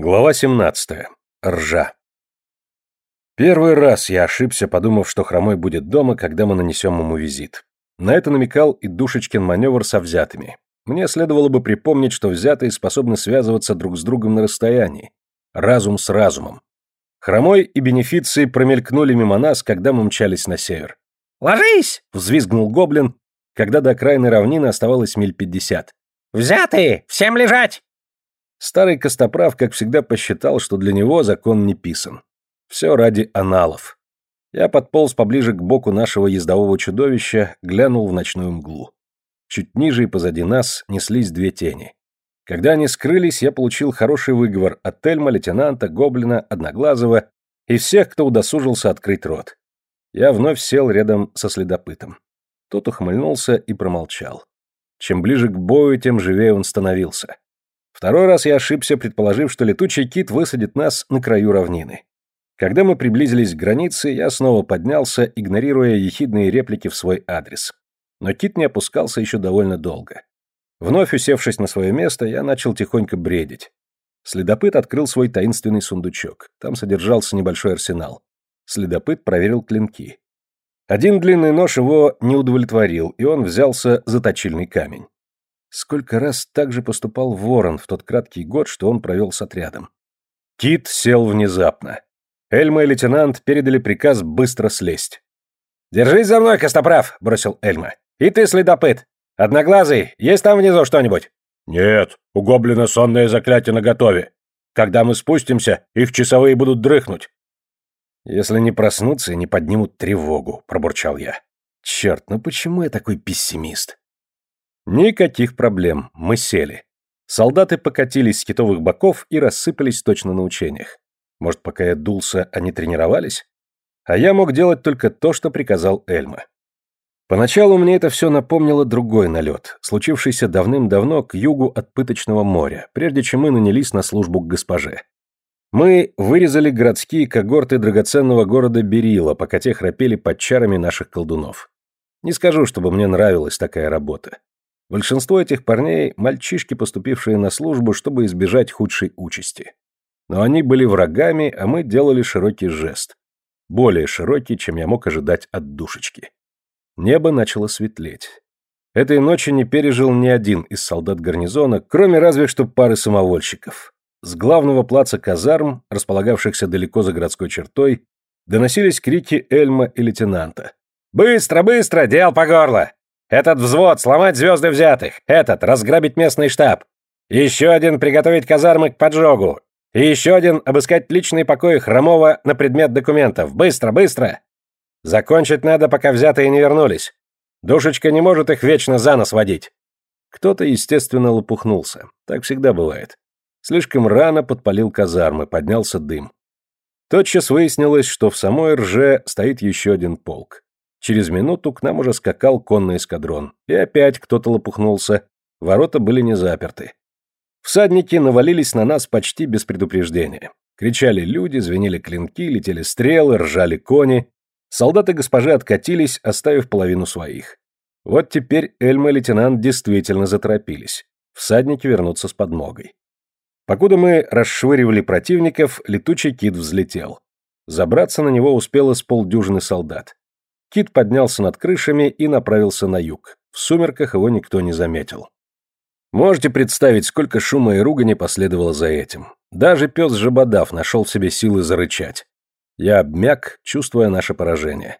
Глава 17. Ржа. Первый раз я ошибся, подумав, что Хромой будет дома, когда мы нанесем ему визит. На это намекал и Душечкин маневр со взятыми. Мне следовало бы припомнить, что взятые способны связываться друг с другом на расстоянии. Разум с разумом. Хромой и бенефиции промелькнули мимо нас, когда мы мчались на север. «Ложись!» — взвизгнул гоблин, когда до окраины равнины оставалось миль пятьдесят. «Взятые! Всем лежать!» Старый Костоправ, как всегда, посчитал, что для него закон не писан. Все ради аналов. Я подполз поближе к боку нашего ездового чудовища, глянул в ночную мглу. Чуть ниже и позади нас неслись две тени. Когда они скрылись, я получил хороший выговор от Тельма, лейтенанта, Гоблина, Одноглазого и всех, кто удосужился открыть рот. Я вновь сел рядом со следопытом. Тот ухмыльнулся и промолчал. Чем ближе к бою, тем живее он становился. Второй раз я ошибся, предположив, что летучий кит высадит нас на краю равнины. Когда мы приблизились к границе, я снова поднялся, игнорируя ехидные реплики в свой адрес. Но кит не опускался еще довольно долго. Вновь усевшись на свое место, я начал тихонько бредить. Следопыт открыл свой таинственный сундучок. Там содержался небольшой арсенал. Следопыт проверил клинки. Один длинный нож его не удовлетворил, и он взялся за точильный камень. Сколько раз так же поступал Ворон в тот краткий год, что он провел с отрядом. Кит сел внезапно. Эльма и лейтенант передали приказ быстро слезть. «Держись за мной, Костоправ!» — бросил Эльма. «И ты, следопыт! Одноглазый, есть там внизу что-нибудь?» «Нет, у гоблина сонное заклятие наготове. Когда мы спустимся, их часовые будут дрыхнуть». «Если не проснутся и не поднимут тревогу», — пробурчал я. «Черт, ну почему я такой пессимист?» Никаких проблем, мы сели. Солдаты покатились с китовых боков и рассыпались точно на учениях. Может, пока я дулся, они тренировались? А я мог делать только то, что приказал Эльма. Поначалу мне это все напомнило другой налет, случившийся давным-давно к югу от Пыточного моря, прежде чем мы нанялись на службу к госпоже. Мы вырезали городские когорты драгоценного города Берила, пока те храпели под чарами наших колдунов. Не скажу, чтобы мне нравилась такая работа. Большинство этих парней – мальчишки, поступившие на службу, чтобы избежать худшей участи. Но они были врагами, а мы делали широкий жест. Более широкий, чем я мог ожидать от душечки. Небо начало светлеть. Этой ночи не пережил ни один из солдат гарнизона, кроме разве что пары самовольщиков. С главного плаца казарм, располагавшихся далеко за городской чертой, доносились крики Эльма и лейтенанта. «Быстро, быстро! Дел по горло! Этот взвод сломать звезды взятых. Этот разграбить местный штаб. Еще один приготовить казармы к поджогу. И еще один обыскать личные покои Хромова на предмет документов. Быстро, быстро. Закончить надо, пока взятые не вернулись. Душечка не может их вечно за нос водить. Кто-то, естественно, лопухнулся. Так всегда бывает. Слишком рано подпалил казармы, поднялся дым. Тотчас выяснилось, что в самой рже стоит еще один полк. Через минуту к нам уже скакал конный эскадрон. И опять кто-то лопухнулся. Ворота были не заперты. Всадники навалились на нас почти без предупреждения. Кричали люди, звенели клинки, летели стрелы, ржали кони. Солдаты госпожи откатились, оставив половину своих. Вот теперь Эльма и лейтенант действительно заторопились. Всадники вернутся с подмогой. Покуда мы расшвыривали противников, летучий кит взлетел. Забраться на него успело с полдюжины солдат. Кит поднялся над крышами и направился на юг. В сумерках его никто не заметил. Можете представить, сколько шума и ругани последовало за этим. Даже пес Жабодав нашел в себе силы зарычать. Я обмяк, чувствуя наше поражение.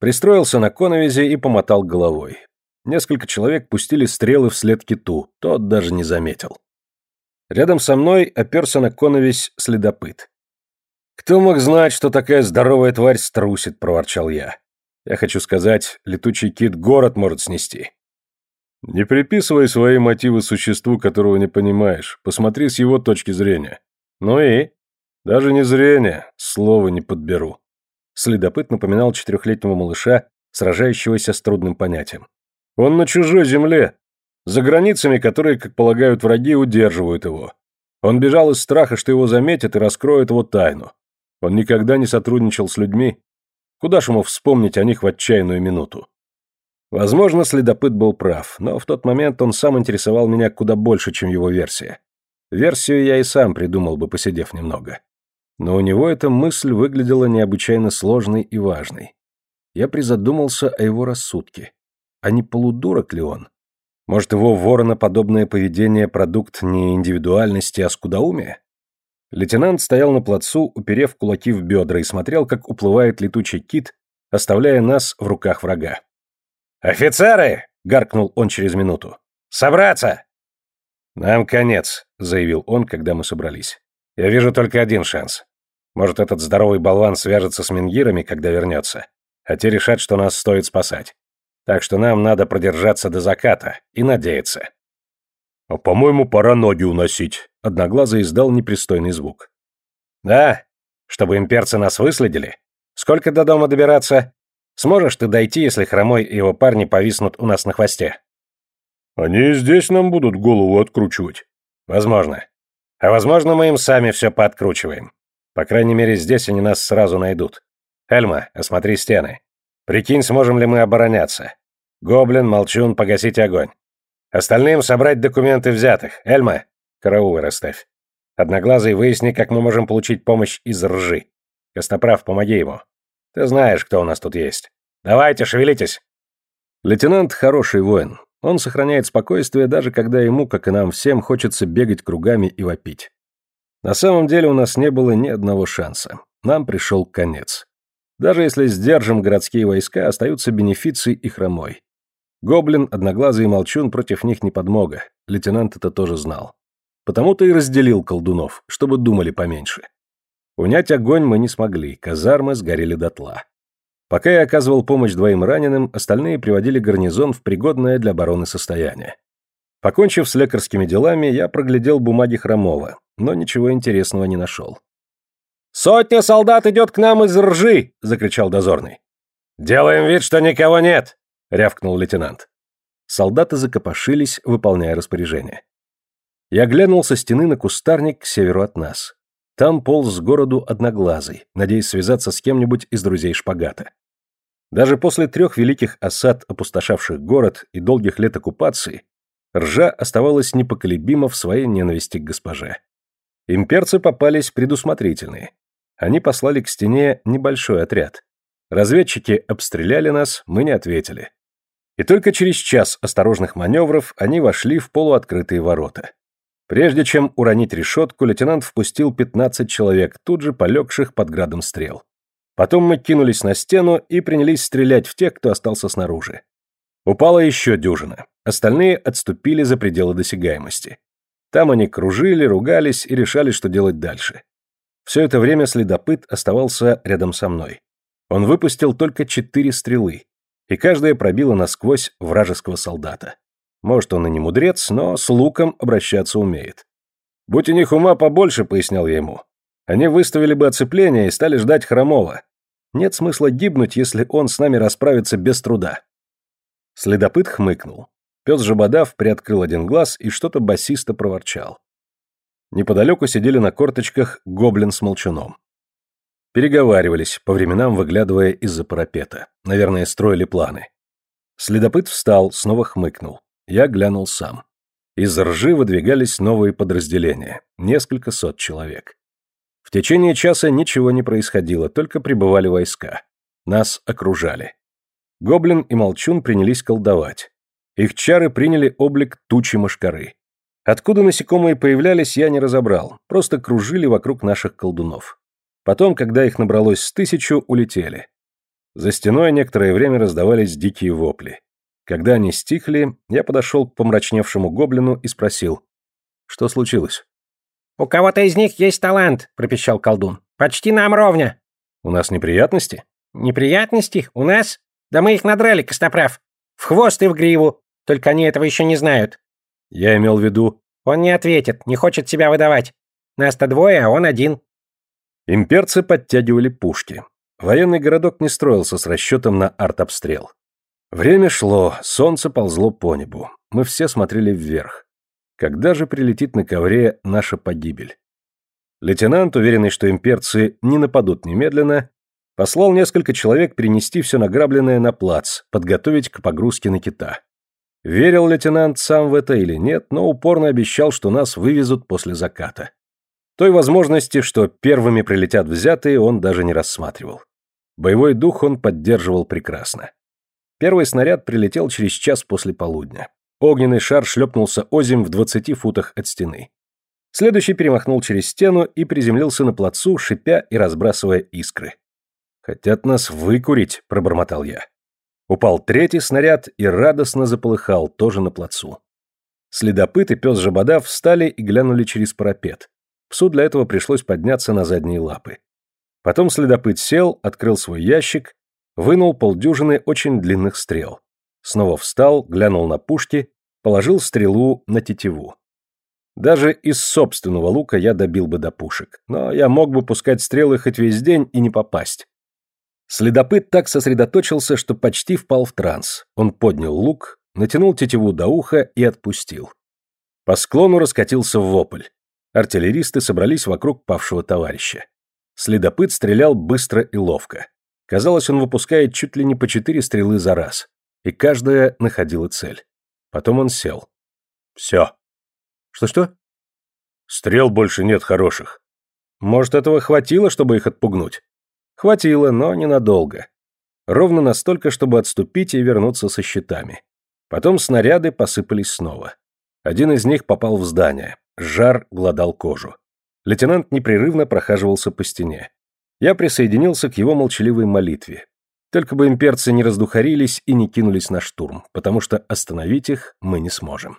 Пристроился на коновизе и помотал головой. Несколько человек пустили стрелы вслед киту, тот даже не заметил. Рядом со мной оперся на коновесь следопыт. «Кто мог знать, что такая здоровая тварь струсит?» – проворчал я. Я хочу сказать, летучий кит город может снести. Не приписывай свои мотивы существу, которого не понимаешь. Посмотри с его точки зрения. Ну и? Даже не зрение, слова не подберу. Следопыт напоминал четырехлетнего малыша, сражающегося с трудным понятием. Он на чужой земле, за границами, которые, как полагают враги, удерживают его. Он бежал из страха, что его заметят и раскроют его тайну. Он никогда не сотрудничал с людьми, Куда ж ему вспомнить о них в отчаянную минуту? Возможно, следопыт был прав, но в тот момент он сам интересовал меня куда больше, чем его версия. Версию я и сам придумал бы, посидев немного. Но у него эта мысль выглядела необычайно сложной и важной. Я призадумался о его рассудке. А не полудурок ли он? Может, его вороноподобное поведение – продукт не индивидуальности, а скудоумия? Лейтенант стоял на плацу, уперев кулаки в бедра и смотрел, как уплывает летучий кит, оставляя нас в руках врага. «Офицеры!» — гаркнул он через минуту. «Собраться!» «Нам конец», — заявил он, когда мы собрались. «Я вижу только один шанс. Может, этот здоровый болван свяжется с мингирами, когда вернется, а те решат, что нас стоит спасать. Так что нам надо продержаться до заката и надеяться». «А, по-моему, пора ноги уносить», — Одноглазый издал непристойный звук. «Да? Чтобы имперцы нас выследили? Сколько до дома добираться? Сможешь ты дойти, если Хромой и его парни повиснут у нас на хвосте?» «Они здесь нам будут голову откручивать». «Возможно. А возможно, мы им сами все пооткручиваем. По крайней мере, здесь они нас сразу найдут. Эльма, осмотри стены. Прикинь, сможем ли мы обороняться. Гоблин, Молчун, погасите огонь. Остальным собрать документы взятых. Эльма, караулы расставь. Одноглазый, выясни, как мы можем получить помощь из ржи. Костоправ, помоги ему. Ты знаешь, кто у нас тут есть. Давайте, шевелитесь. Лейтенант хороший воин. Он сохраняет спокойствие, даже когда ему, как и нам всем, хочется бегать кругами и вопить. На самом деле у нас не было ни одного шанса. Нам пришел конец. Даже если сдержим городские войска, остаются бенефиции и хромой. Гоблин, Одноглазый и Молчун против них не подмога. Лейтенант это тоже знал. Потому-то и разделил колдунов, чтобы думали поменьше. Унять огонь мы не смогли, казармы сгорели дотла. Пока я оказывал помощь двоим раненым, остальные приводили гарнизон в пригодное для обороны состояние. Покончив с лекарскими делами, я проглядел бумаги Хромова, но ничего интересного не нашел. «Сотня солдат идет к нам из ржи!» — закричал дозорный. «Делаем вид, что никого нет!» Рявкнул лейтенант. Солдаты закопошились, выполняя распоряжение. Я глянул со стены на кустарник к северу от нас. Там полз городу одноглазый, надеясь связаться с кем-нибудь из друзей шпагата. Даже после трех великих осад, опустошавших город и долгих лет оккупации, ржа оставалась непоколебима в своей ненависти к госпоже. Имперцы попались предусмотрительные. Они послали к стене небольшой отряд. Разведчики обстреляли нас, мы не ответили. И только через час осторожных маневров они вошли в полуоткрытые ворота. Прежде чем уронить решетку, лейтенант впустил 15 человек, тут же полегших под градом стрел. Потом мы кинулись на стену и принялись стрелять в тех, кто остался снаружи. Упала еще дюжина. Остальные отступили за пределы досягаемости. Там они кружили, ругались и решали, что делать дальше. Все это время следопыт оставался рядом со мной. Он выпустил только четыре стрелы, и каждая пробила насквозь вражеского солдата. Может, он и не мудрец, но с луком обращаться умеет. «Будь у них ума побольше», — пояснял я ему. «Они выставили бы оцепление и стали ждать Хромова. Нет смысла гибнуть, если он с нами расправится без труда». Следопыт хмыкнул. Пес Жабодав приоткрыл один глаз и что-то басисто проворчал. Неподалеку сидели на корточках гоблин с молчуном. Переговаривались, по временам выглядывая из-за парапета. Наверное, строили планы. Следопыт встал, снова хмыкнул. Я глянул сам. Из ржи выдвигались новые подразделения. Несколько сот человек. В течение часа ничего не происходило, только прибывали войска. Нас окружали. Гоблин и Молчун принялись колдовать. Их чары приняли облик тучи мошкары. Откуда насекомые появлялись, я не разобрал, просто кружили вокруг наших колдунов. Потом, когда их набралось с тысячу, улетели. За стеной некоторое время раздавались дикие вопли. Когда они стихли, я подошел к помрачневшему гоблину и спросил. Что случилось? «У кого-то из них есть талант», — пропищал колдун. «Почти нам ровня». «У нас неприятности?» «Неприятности? У нас? Да мы их надрали, Костоправ. В хвост и в гриву. Только они этого еще не знают». «Я имел в виду...» «Он не ответит, не хочет себя выдавать. Нас-то двое, а он один». Имперцы подтягивали пушки. Военный городок не строился с расчетом на артобстрел. Время шло, солнце ползло по небу. Мы все смотрели вверх. Когда же прилетит на ковре наша погибель? Лейтенант, уверенный, что имперцы не нападут немедленно, послал несколько человек принести все награбленное на плац, подготовить к погрузке на кита. Верил лейтенант сам в это или нет, но упорно обещал, что нас вывезут после заката. Той возможности, что первыми прилетят взятые, он даже не рассматривал. Боевой дух он поддерживал прекрасно. Первый снаряд прилетел через час после полудня. Огненный шар шлепнулся озим в двадцати футах от стены. Следующий перемахнул через стену и приземлился на плацу, шипя и разбрасывая искры. «Хотят нас выкурить», — пробормотал я. Упал третий снаряд и радостно заполыхал, тоже на плацу. Следопыт и пес Жабода встали и глянули через парапет. Псу для этого пришлось подняться на задние лапы. Потом следопыт сел, открыл свой ящик, вынул полдюжины очень длинных стрел. Снова встал, глянул на пушки, положил стрелу на тетиву. Даже из собственного лука я добил бы до пушек, но я мог бы пускать стрелы хоть весь день и не попасть. Следопыт так сосредоточился, что почти впал в транс. Он поднял лук, натянул тетиву до уха и отпустил. По склону раскатился вопль. Артиллеристы собрались вокруг павшего товарища. Следопыт стрелял быстро и ловко. Казалось, он выпускает чуть ли не по четыре стрелы за раз, и каждая находила цель. Потом он сел. Все. Что-что? Стрел больше нет хороших. Может, этого хватило, чтобы их отпугнуть? Хватило, но ненадолго. Ровно настолько, чтобы отступить и вернуться со щитами. Потом снаряды посыпались снова. Один из них попал в здание. Жар гладал кожу. Лейтенант непрерывно прохаживался по стене. Я присоединился к его молчаливой молитве. Только бы имперцы не раздухарились и не кинулись на штурм, потому что остановить их мы не сможем.